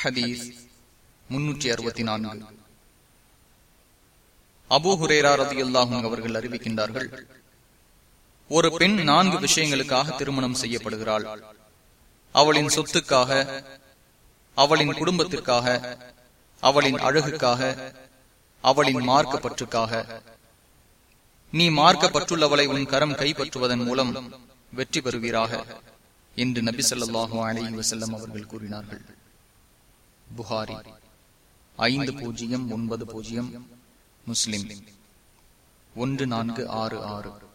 ஹதீஸ் முன்னூற்றி அறுபத்தி நான்கு. அபு ஹுரேரா ரதியுல்லாஹும் அவர்கள் அறிவிக்கின்றார்கள் ஒரு பெண் நான்கு விஷயங்களுக்காக திருமணம் செய்யப்படுகிறாள். அவளின் சொத்துக்காக அவளின் குடும்பத்திற்காக அவளின் அழகுக்காக அவளின் மார்க்கப்பற்றுக்காக. நீ மார்க்கப்பட்டுள்ளவளை உன் கரம் கைப்பற்றுவதன் மூலம் வெற்றி பெறுவீராக என்று நபி சொல்லாஹு அலி வசல்லம் அவர்கள் கூறினார்கள். புகாரி. ஐந்து பூஜ்ஜியம் ஒன்பது பூஜ்ஜியம். முஸ்லிம். ஒன்று நான்கு ஆறு ஆறு.